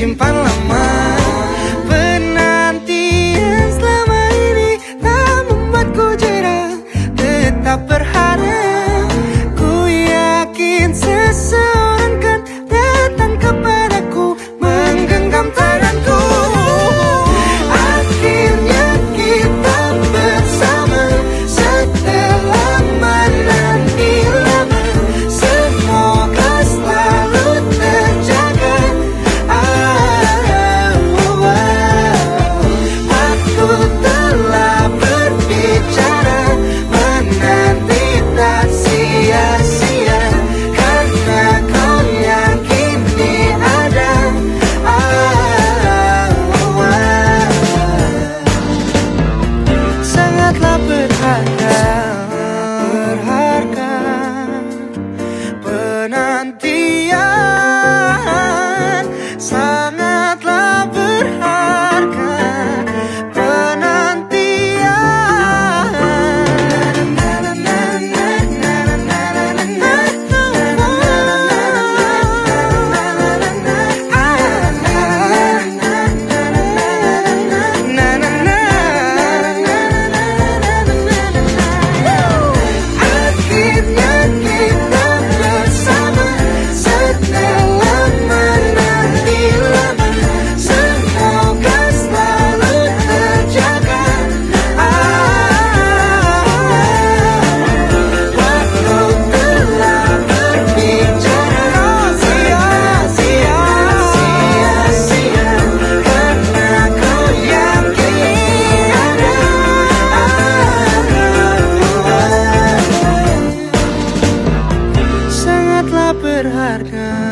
rasa berharga